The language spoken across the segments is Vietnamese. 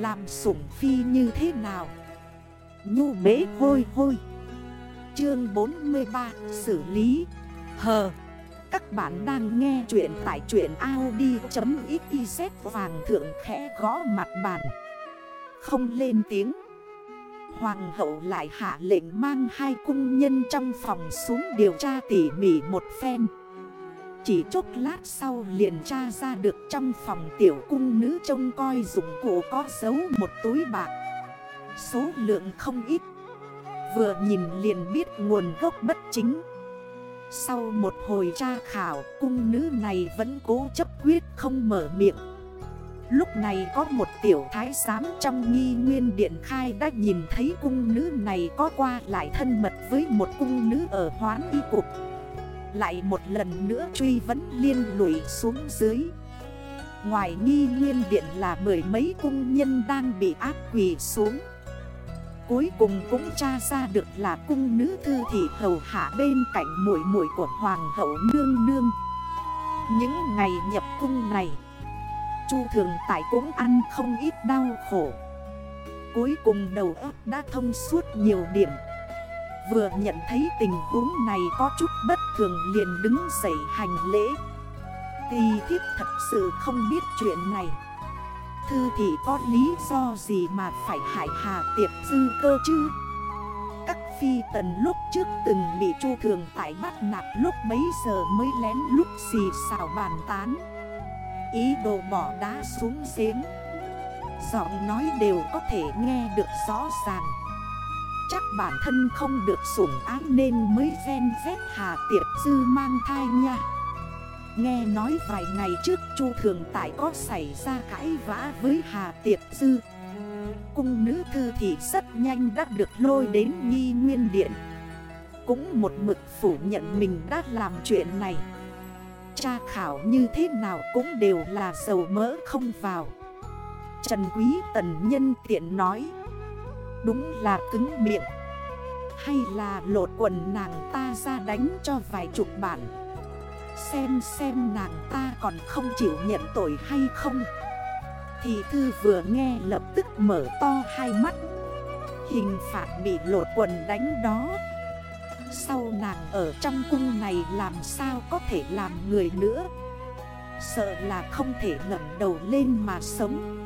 Làm sủng phi như thế nào? Nhu bế hôi hôi. Chương 43 Xử lý. Hờ, Các bạn đang nghe chuyện tại chuyện Audi.xyz Vàng thượng khẽ gõ mặt bàn. Không lên tiếng. Hoàng hậu lại hạ lệnh mang hai cung nhân trong phòng xuống điều tra tỉ mỉ một phen. Chỉ chốc lát sau liền tra ra được trong phòng tiểu cung nữ trông coi dụng cụ có giấu một túi bạc. Số lượng không ít. Vừa nhìn liền biết nguồn gốc bất chính. Sau một hồi tra khảo, cung nữ này vẫn cố chấp quyết không mở miệng. Lúc này có một tiểu thái giám trong nghi nguyên điện khai đã nhìn thấy cung nữ này có qua lại thân mật với một cung nữ ở hoán y cục. Lại một lần nữa truy vấn liên lụy xuống dưới. Ngoài nghi nguyên điện là mười mấy cung nhân đang bị áp quỷ xuống. Cuối cùng cũng tra ra được là cung nữ thư thị hầu hạ bên cạnh mũi mũi của hoàng hậu nương nương. Những ngày nhập cung này, Chu thường tại cũng ăn không ít đau khổ. Cuối cùng đầu óc đã thông suốt nhiều điểm. Vừa nhận thấy tình huống này có chút bất thường liền đứng dậy hành lễ. Tì thiếp thật sự không biết chuyện này. Thư thì có lý do gì mà phải hại hà tiệp dư cơ chứ? Các phi tần lúc trước từng bị chu thường tại bắt nạt lúc mấy giờ mới lén lúc xì xào bàn tán. Ý đồ bỏ đá xuống giếng. Giọng nói đều có thể nghe được rõ ràng. Chắc bản thân không được sủng ái nên mới ghen ghét Hà Tiệp Dư mang thai nha. Nghe nói vài ngày trước Chu Thường Tại có xảy ra cãi vã với Hà Tiệp Dư Cung nữ thư thì rất nhanh đã được lôi đến nghi nguyên điện. Cũng một mực phủ nhận mình đã làm chuyện này. Tra khảo như thế nào cũng đều là dầu mỡ không vào. Trần Quý Tần Nhân tiện nói Đúng là cứng miệng. Hay là lột quần nàng ta ra đánh cho vài chục bản Xem xem nàng ta còn không chịu nhận tội hay không. Thì thư vừa nghe lập tức mở to hai mắt. Hình phạt bị lột quần đánh đó. Sau nàng ở trong cung này làm sao có thể làm người nữa? Sợ là không thể ngẩn đầu lên mà sống.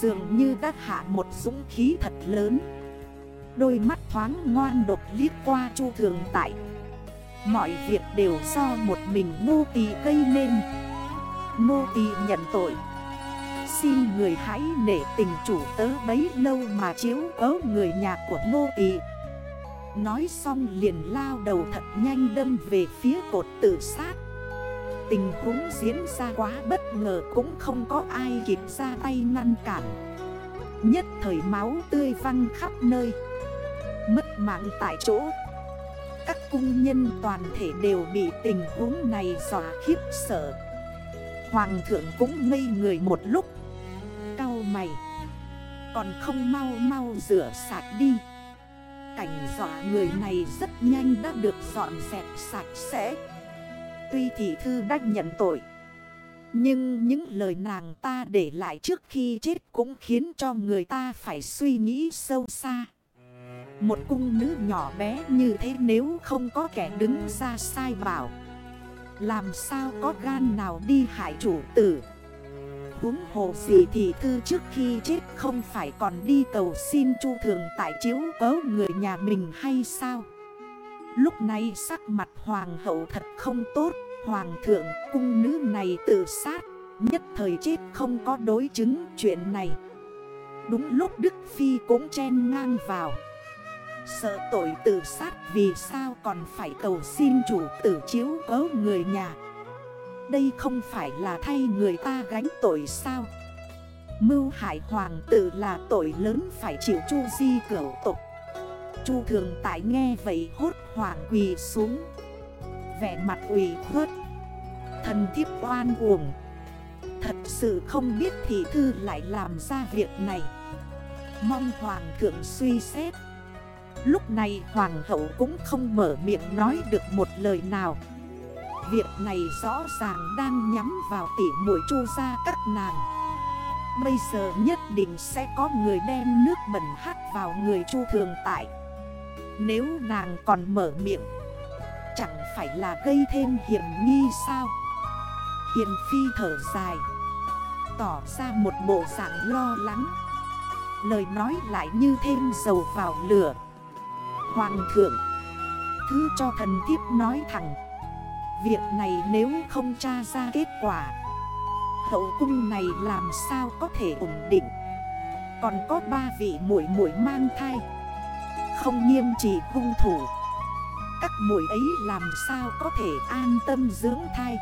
Dường như đã hạ một dũng khí thật lớn. Đôi mắt thoáng ngoan độc liếc qua chu thường tại. Mọi việc đều do một mình nô tỳ gây nên. Nô tỳ nhận tội. Xin người hãy nể tình chủ tớ bấy lâu mà chiếu ớ người nhà của nô tỳ. Nói xong liền lao đầu thật nhanh đâm về phía cột tự sát. Tình huống diễn ra quá bất ngờ cũng không có ai kịp ra tay ngăn cản. Nhất thời máu tươi văng khắp nơi. Mất mạng tại chỗ. Các cung nhân toàn thể đều bị tình huống này dọa khiếp sợ. Hoàng thượng cũng ngây người một lúc. Cao mày. Còn không mau mau rửa sạch đi. Cảnh dọa người này rất nhanh đã được dọn dẹp sạch sẽ. Tuy thị thư đã nhận tội. Nhưng những lời nàng ta để lại trước khi chết cũng khiến cho người ta phải suy nghĩ sâu xa. Một cung nữ nhỏ bé như thế nếu không có kẻ đứng ra sai bảo, Làm sao có gan nào đi hại chủ tử? Huống hồ gì thì thư trước khi chết không phải còn đi cầu xin chu thường tại chiếu cớ người nhà mình hay sao? Lúc này sắc mặt hoàng hậu thật không tốt. Hoàng thượng, cung nữ này tự sát. Nhất thời chết không có đối chứng chuyện này. Đúng lúc Đức Phi cũng chen ngang vào. Sợ tội tự sát vì sao còn phải cầu xin chủ tử chiếu cố người nhà? Đây không phải là thay người ta gánh tội sao? Mưu hại hoàng tử là tội lớn phải chịu chu di cửu tục. Chu thường tại nghe vậy hốt hoàng quỳ xuống. Vẻ mặt ủy khuất. Thần thiếp oan uổng. Thật sự không biết thị thư lại làm ra việc này. Mong hoàng thượng suy xét. Lúc này hoàng hậu cũng không mở miệng nói được một lời nào. Việc này rõ ràng đang nhắm vào tỉ mũi chu ra các nàng. Bây giờ nhất định sẽ có người đem nước bẩn hắt vào người Chu Thường Tại. Nếu nàng còn mở miệng Chẳng phải là gây thêm hiểm nghi sao? Hiền phi thở dài, Tỏ ra một bộ dạng lo lắng. Lời nói lại như thêm dầu vào lửa. Hoàng thượng, Thứ cho thần thiếp nói thẳng. Việc này nếu không tra ra kết quả, Hậu cung này làm sao có thể ổn định? Còn có ba vị muội muội mang thai, Không nghiêm chỉ hung thủ. Các muội ấy làm sao có thể an tâm dưỡng thai?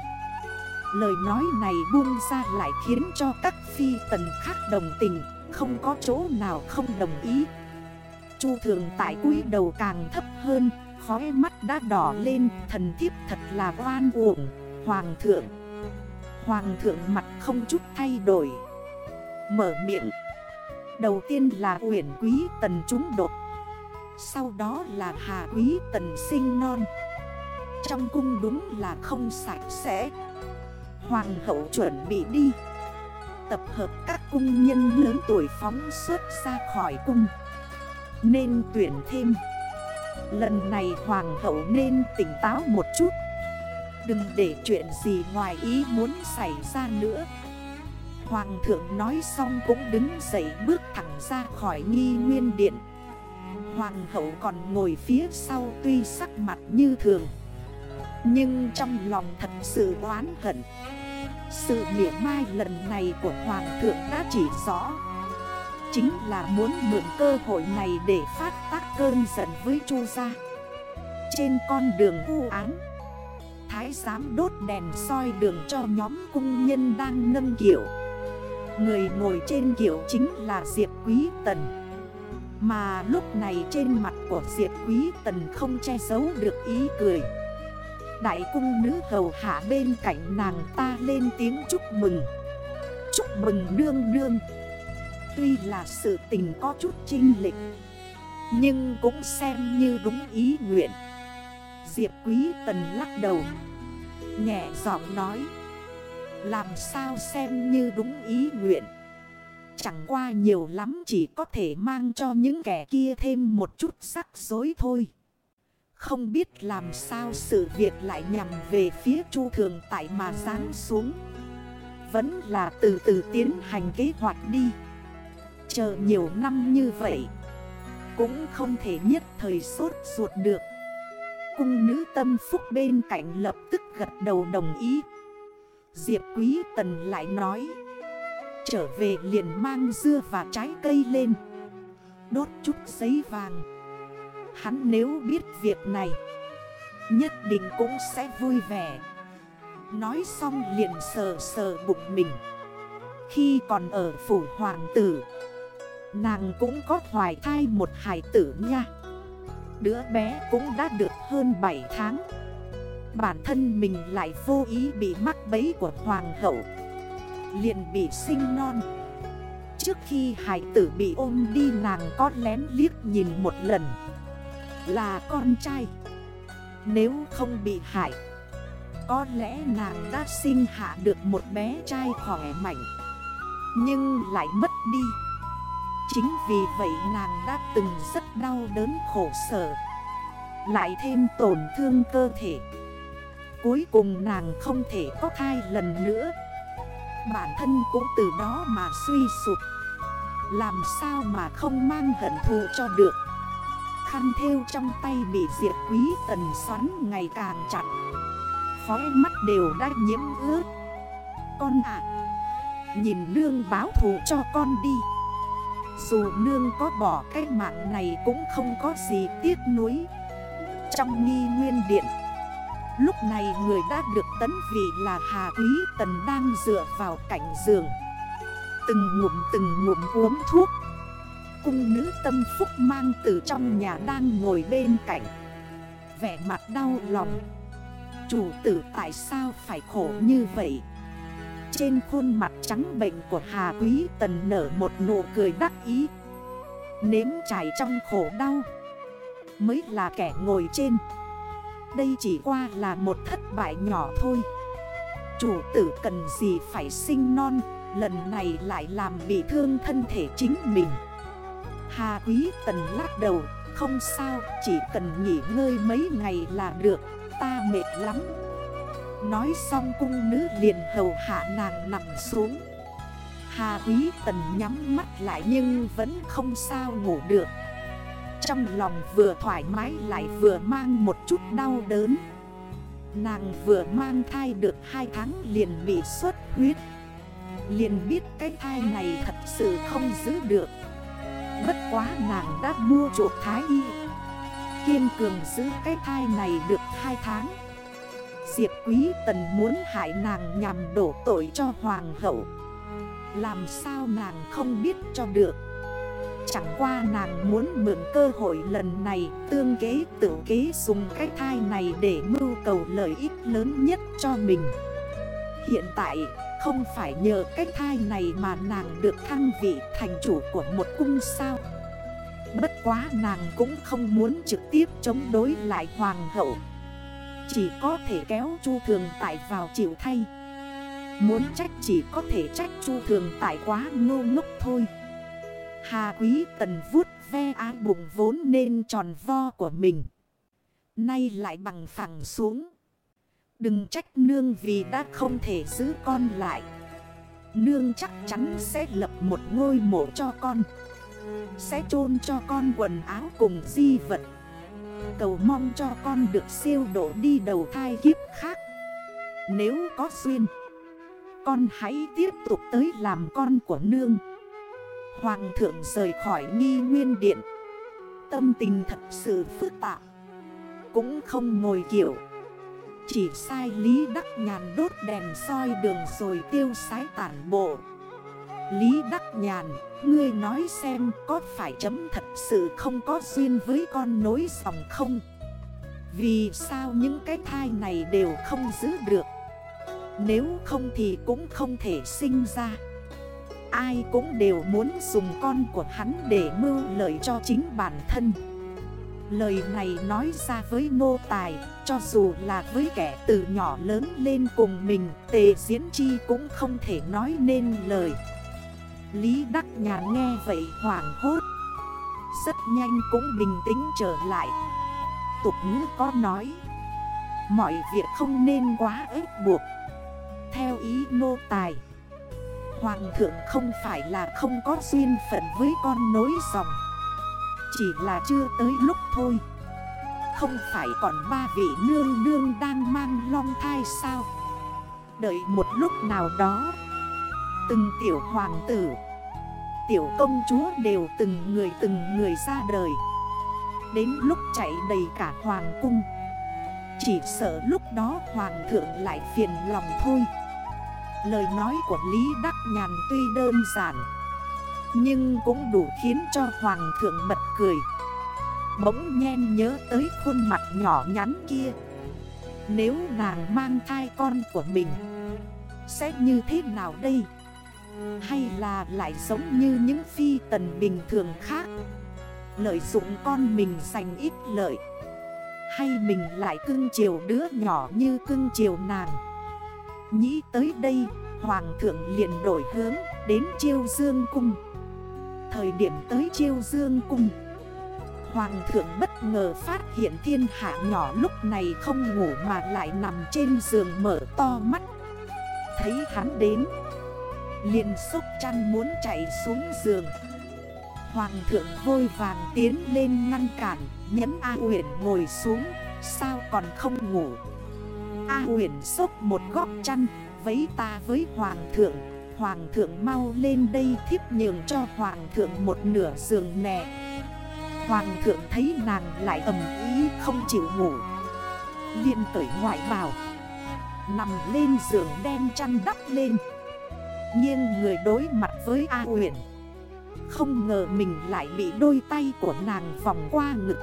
Lời nói này buông ra lại khiến cho các phi tần khác đồng tình, Không có chỗ nào không đồng ý. Chu thường tại cúi đầu càng thấp hơn Khói mắt đã đỏ lên, Thần thiếp thật là oan uổng, Hoàng thượng. Hoàng thượng mặt không chút thay đổi, Mở miệng. Đầu tiên là uyển quý tần chúng đột sau đó là hà quý tần sinh non. Trong cung đúng là không sạch sẽ. Hoàng hậu chuẩn bị đi. Tập hợp các cung nhân lớn tuổi phóng xuất ra khỏi cung. Nên tuyển thêm. Lần này hoàng hậu nên tỉnh táo một chút. Đừng để chuyện gì ngoài ý muốn xảy ra nữa. Hoàng thượng nói xong cũng đứng dậy bước thẳng ra khỏi nghi nguyên điện. Hoàng hậu còn ngồi phía sau tuy sắc mặt như thường. Nhưng trong lòng thật sự oán hận. Sự mỉa mai lần này của Hoàng thượng đã chỉ rõ. Chính là muốn mượn cơ hội này để phát tác cơn giận với Chu gia. Trên con đường u án Thái giám đốt đèn soi đường cho nhóm cung nhân đang nâng kiểu Người ngồi trên kiểu chính là Diệp Quý Tần. Mà lúc này trên mặt của Diệp Quý Tần không che giấu được ý cười. Đại cung nữ hầu hạ bên cạnh nàng ta lên tiếng chúc mừng. Chúc mừng nương nương. Tuy là sự tình có chút trinh lịch Nhưng cũng xem như đúng ý nguyện. Diệp Quý Tần lắc đầu, Nhẹ giọng nói, Làm sao xem như đúng ý nguyện? Chẳng qua nhiều lắm chỉ có thể mang cho những kẻ kia thêm một chút sắc dối thôi. Không biết làm sao sự việc lại nhằm về phía chu thường tại mà giáng xuống. Vẫn là từ từ tiến hành kế hoạch đi. Chờ nhiều năm như vậy, Cũng không thể nhất thời sốt ruột được. Cung nữ tâm phúc bên cạnh lập tức gật đầu đồng ý. Diệp Quý Tần lại nói Trở về liền mang dưa và trái cây lên. Đốt chút giấy vàng. Hắn nếu biết việc này, Nhất định cũng sẽ vui vẻ. Nói xong liền sờ sờ bụng mình. Khi còn ở phủ hoàng tử, Nàng cũng có hoài thai một hài tử nha. Đứa bé cũng đã được hơn 7 tháng. Bản thân mình lại vô ý bị mắc bấy của hoàng hậu liền bị sinh non. Trước khi hải tử bị ôm đi, nàng có lén liếc nhìn một lần. Là con trai. Nếu không bị hại, Có lẽ nàng đã sinh hạ được một bé trai khỏe mạnh, Nhưng lại mất đi. Chính vì vậy nàng đã từng rất đau đớn khổ sở, Lại thêm tổn thương cơ thể. Cuối cùng nàng không thể có thai lần nữa. Bản thân cũng từ đó mà suy sụp. Làm sao mà không mang hận thù cho được? Khăn theo trong tay bị diệt quý tần xoắn ngày càng chặt. Khói mắt đều đã nhiễm ướt. Con ạ, Nhìn nương báo thù cho con đi. Dù nương có bỏ cái mạng này cũng không có gì tiếc nuối. Trong nghi nguyên điện Lúc này người đã được tấn vị là Hà Quý Tần đang dựa vào cạnh giường. Từng ngụm từng ngụm uống thuốc. Cung nữ tâm phúc mang từ trong nhà đang ngồi bên cạnh. Vẻ mặt đau lòng. Chủ tử tại sao phải khổ như vậy? Trên khuôn mặt trắng bệnh của Hà Quý Tần nở một nụ cười đắc ý. Nếm trải trong khổ đau. Mới là kẻ ngồi trên. Đây chỉ qua là một thất bại nhỏ thôi. Chủ tử cần gì phải sinh non, Lần này lại làm bị thương thân thể chính mình. Hà Quý Tần lắc đầu, Không sao, chỉ cần nghỉ ngơi mấy ngày là được, Ta mệt lắm. Nói xong cung nữ liền hầu hạ nàng nằm xuống. Hà Quý Tần nhắm mắt lại nhưng vẫn không sao ngủ được. Trong lòng vừa thoải mái lại vừa mang một chút đau đớn. Nàng vừa mang thai được 2 tháng liền bị xuất huyết. Liền biết cái thai này thật sự không giữ được. Bất quá nàng đã mua chuộc thái y. Kiên cường giữ cái thai này được 2 tháng. Diệp Quý Tần muốn hại nàng nhằm đổ tội cho hoàng hậu. Làm sao nàng không biết cho được? Chẳng qua nàng muốn mượn cơ hội lần này, Tương kế tự kế dùng cái thai này để mưu cầu lợi ích lớn nhất cho mình. Hiện tại, không phải nhờ cái thai này mà nàng được thăng vị thành chủ của một cung sao. Bất quá nàng cũng không muốn trực tiếp chống đối lại hoàng hậu. Chỉ có thể kéo chu thường tại vào chịu thay. Muốn trách chỉ có thể trách chu thường tại quá ngô ngốc thôi. Hà quý tần vuốt ve á bụng vốn nên tròn vo của mình. Nay lại bằng phẳng xuống. Đừng trách nương vì đã không thể giữ con lại. Nương chắc chắn sẽ lập một ngôi mộ cho con. Sẽ chôn cho con quần áo cùng di vật. Cầu mong cho con được siêu độ đi đầu thai kiếp khác. Nếu có duyên, Con hãy tiếp tục tới làm con của nương. Hoàng thượng rời khỏi nghi nguyên điện. Tâm tình thật sự phức tạp. Cũng không ngồi kiểu. Chỉ sai Lý Đắc Nhàn đốt đèn soi đường rồi tiêu sái tản bộ. Lý Đắc Nhàn, ngươi nói xem có phải chấm thật sự không có duyên với con nối dòng không? Vì sao những cái thai này đều không giữ được? Nếu không thì cũng không thể sinh ra. Ai cũng đều muốn dùng con của hắn để mưu lợi cho chính bản thân. Lời này nói ra với nô tài, Cho dù là với kẻ từ nhỏ lớn lên cùng mình, Tề diễn chi cũng không thể nói nên lời. Lý Đắc Nhàn nghe vậy hoảng hốt. Rất nhanh cũng bình tĩnh trở lại. Tục ngữ có nói, Mọi việc không nên quá ép buộc. Theo ý nô tài Hoàng thượng không phải là không có duyên phận với con nối dòng. Chỉ là chưa tới lúc thôi. Không phải còn ba vị nương nương đang mang long thai sao? Đợi một lúc nào đó, Từng tiểu hoàng tử, Tiểu công chúa đều từng người từng người ra đời. Đến lúc chạy đầy cả hoàng cung, Chỉ sợ lúc đó hoàng thượng lại phiền lòng thôi. Lời nói của Lý Đắc Nhàn tuy đơn giản, nhưng cũng đủ khiến cho hoàng thượng bật cười. Bỗng nhen nhớ tới khuôn mặt nhỏ nhắn kia. Nếu nàng mang thai con của mình, Sẽ như thế nào đây? Hay là lại giống như những phi tần bình thường khác? Lợi dụng con mình giành ít lợi, Hay mình lại cưng chiều đứa nhỏ như cưng chiều nàng? Nhĩ tới đây, Hoàng thượng liền đổi hướng đến chiêu dương cung. Thời điểm tới chiêu dương cung, Hoàng thượng bất ngờ phát hiện thiên hạ nhỏ lúc này không ngủ mà lại nằm trên giường mở to mắt. Thấy hắn đến, liền sốc chăn muốn chạy xuống giường. Hoàng thượng vôi vàng tiến lên ngăn cản Nhấn A uyển ngồi xuống, Sao còn không ngủ? A Huyền sốc một góc chăn, Vấy ta với Hoàng thượng. Hoàng thượng mau lên đây thiếp nhường cho Hoàng thượng một nửa giường nè Hoàng thượng thấy nàng lại ầm ý không chịu ngủ. Liền tới ngoại bào Nằm lên giường đen chăn đắp lên. Nhưng người đối mặt với A Huyền Không ngờ mình lại bị đôi tay của nàng vòng qua ngực.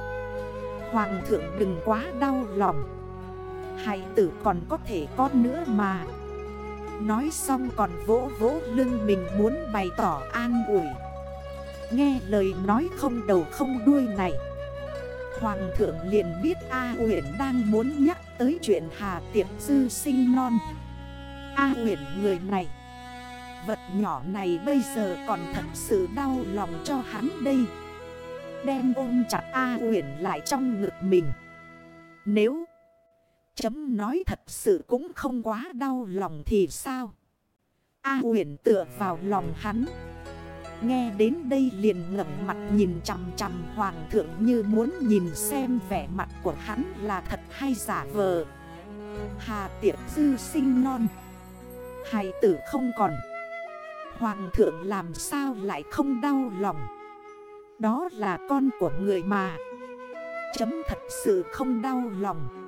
Hoàng thượng đừng quá đau lòng hài tử còn có thể có nữa mà. Nói xong còn vỗ vỗ lưng mình muốn bày tỏ an ủi. Nghe lời nói không đầu không đuôi này, Hoàng thượng liền biết A Uyển đang muốn nhắc tới chuyện Hà Tiệp Dư sinh non. A Uyển người này, vật nhỏ này bây giờ còn thật sự đau lòng cho hắn đây. Đem ôm chặt A Uyển lại trong ngực mình. Nếu Chấm nói thật sự cũng không quá đau lòng thì sao? A Uyển tựa vào lòng hắn. Nghe đến đây liền ngẩng mặt nhìn chằm chằm hoàng thượng như muốn nhìn xem vẻ mặt của hắn là thật hay giả vờ. Hà tiệp dư sinh non. Hài tử không còn. Hoàng thượng làm sao lại không đau lòng? Đó là con của người mà. Chấm thật sự không đau lòng.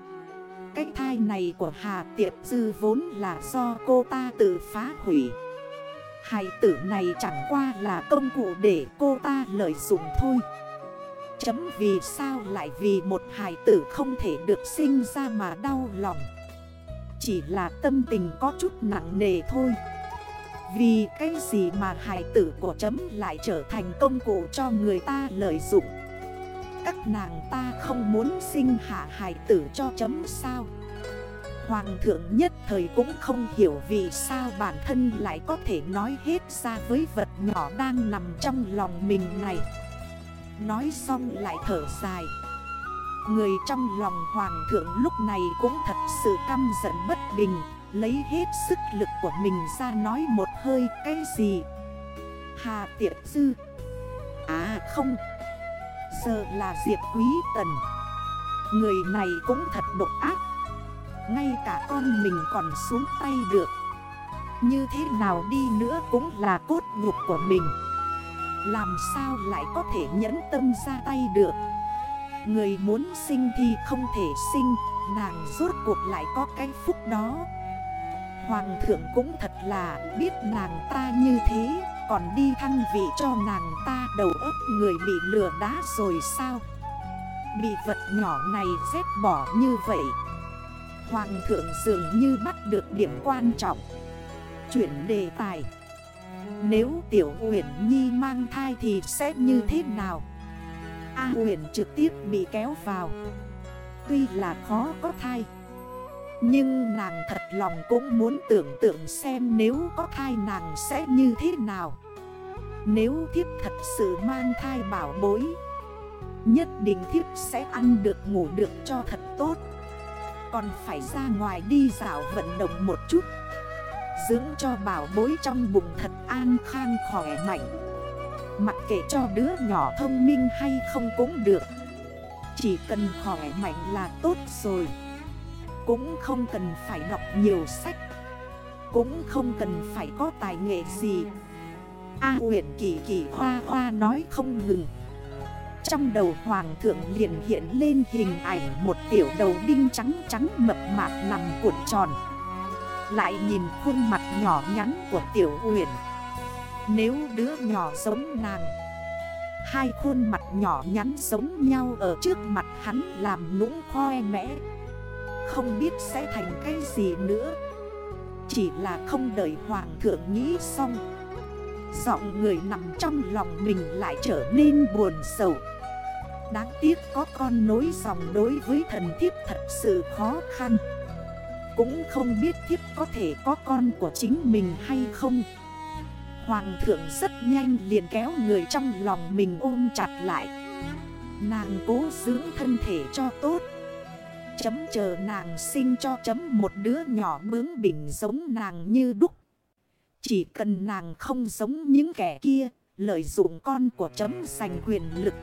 Cái thai này của Hà Tiệp Dư vốn là do cô ta tự phá hủy. Hài tử này chẳng qua là công cụ để cô ta lợi dụng thôi. Chấm vì sao lại vì một hài tử không thể được sinh ra mà đau lòng? Chỉ là tâm tình có chút nặng nề thôi. Vì cái gì mà hài tử của chấm lại trở thành công cụ cho người ta lợi dụng? Các nàng ta không muốn sinh hạ hài tử cho chấm sao? Hoàng thượng nhất thời cũng không hiểu vì sao bản thân lại có thể nói hết ra với vật nhỏ đang nằm trong lòng mình này. Nói xong lại thở dài. Người trong lòng hoàng thượng lúc này cũng thật sự căm giận bất bình, Lấy hết sức lực của mình ra nói một hơi, cái gì? Hà tiệp dư? À không Giờ là Diệp Quý Tần. Người này cũng thật độc ác. Ngay cả con mình còn xuống tay được. Như thế nào đi nữa cũng là cốt nhục của mình. Làm sao lại có thể nhẫn tâm ra tay được? Người muốn sinh thì không thể sinh, Nàng rốt cuộc lại có cái phúc đó. Hoàng thượng cũng thật là biết nàng ta như thế. Còn đi thăng vị cho nàng ta đầu ấp người bị lừa đá rồi sao? Bị vật nhỏ này dép bỏ như vậy. Hoàng thượng dường như bắt được điểm quan trọng. Chuyển đề tài. Nếu tiểu uyển nhi mang thai thì sẽ như thế nào? A uyển trực tiếp bị kéo vào. Tuy là khó có thai. Nhưng nàng thật lòng cũng muốn tưởng tượng xem nếu có thai nàng sẽ như thế nào. Nếu thiếp thật sự mang thai bảo bối, Nhất định thiếp sẽ ăn được, ngủ được cho thật tốt. Còn phải ra ngoài đi dạo vận động một chút. Dưỡng cho bảo bối trong bụng thật an khang khỏe mạnh. Mặc kệ cho đứa nhỏ thông minh hay không cũng được. Chỉ cần khỏe mạnh là tốt rồi. Cũng không cần phải đọc nhiều sách. Cũng không cần phải có tài nghệ gì. A à, huyện kỳ kỳ hoa hoa nói không ngừng. Trong đầu hoàng thượng liền hiện lên hình ảnh một tiểu đầu đinh trắng trắng mập mạp nằm cuộn tròn. Lại nhìn khuôn mặt nhỏ nhắn của tiểu huyền Nếu đứa nhỏ giống nàng Hai khuôn mặt nhỏ nhắn giống nhau ở trước mặt hắn làm nũng khoe mẽ. Không biết sẽ thành cái gì nữa. Chỉ là không đợi hoàng thượng nghĩ xong. Giọng người nằm trong lòng mình lại trở nên buồn sầu. Đáng tiếc có con nối dòng đối với thần thiếp thật sự khó khăn. Cũng không biết thiếp có thể có con của chính mình hay không. Hoàng thượng rất nhanh liền kéo người trong lòng mình ôm chặt lại. Nàng cố dưỡng thân thể cho tốt. Chấm chờ nàng sinh cho chấm một đứa nhỏ bướng bỉnh giống nàng như đúc. Chỉ cần nàng không giống những kẻ kia, Lợi dụng con của chấm giành quyền lực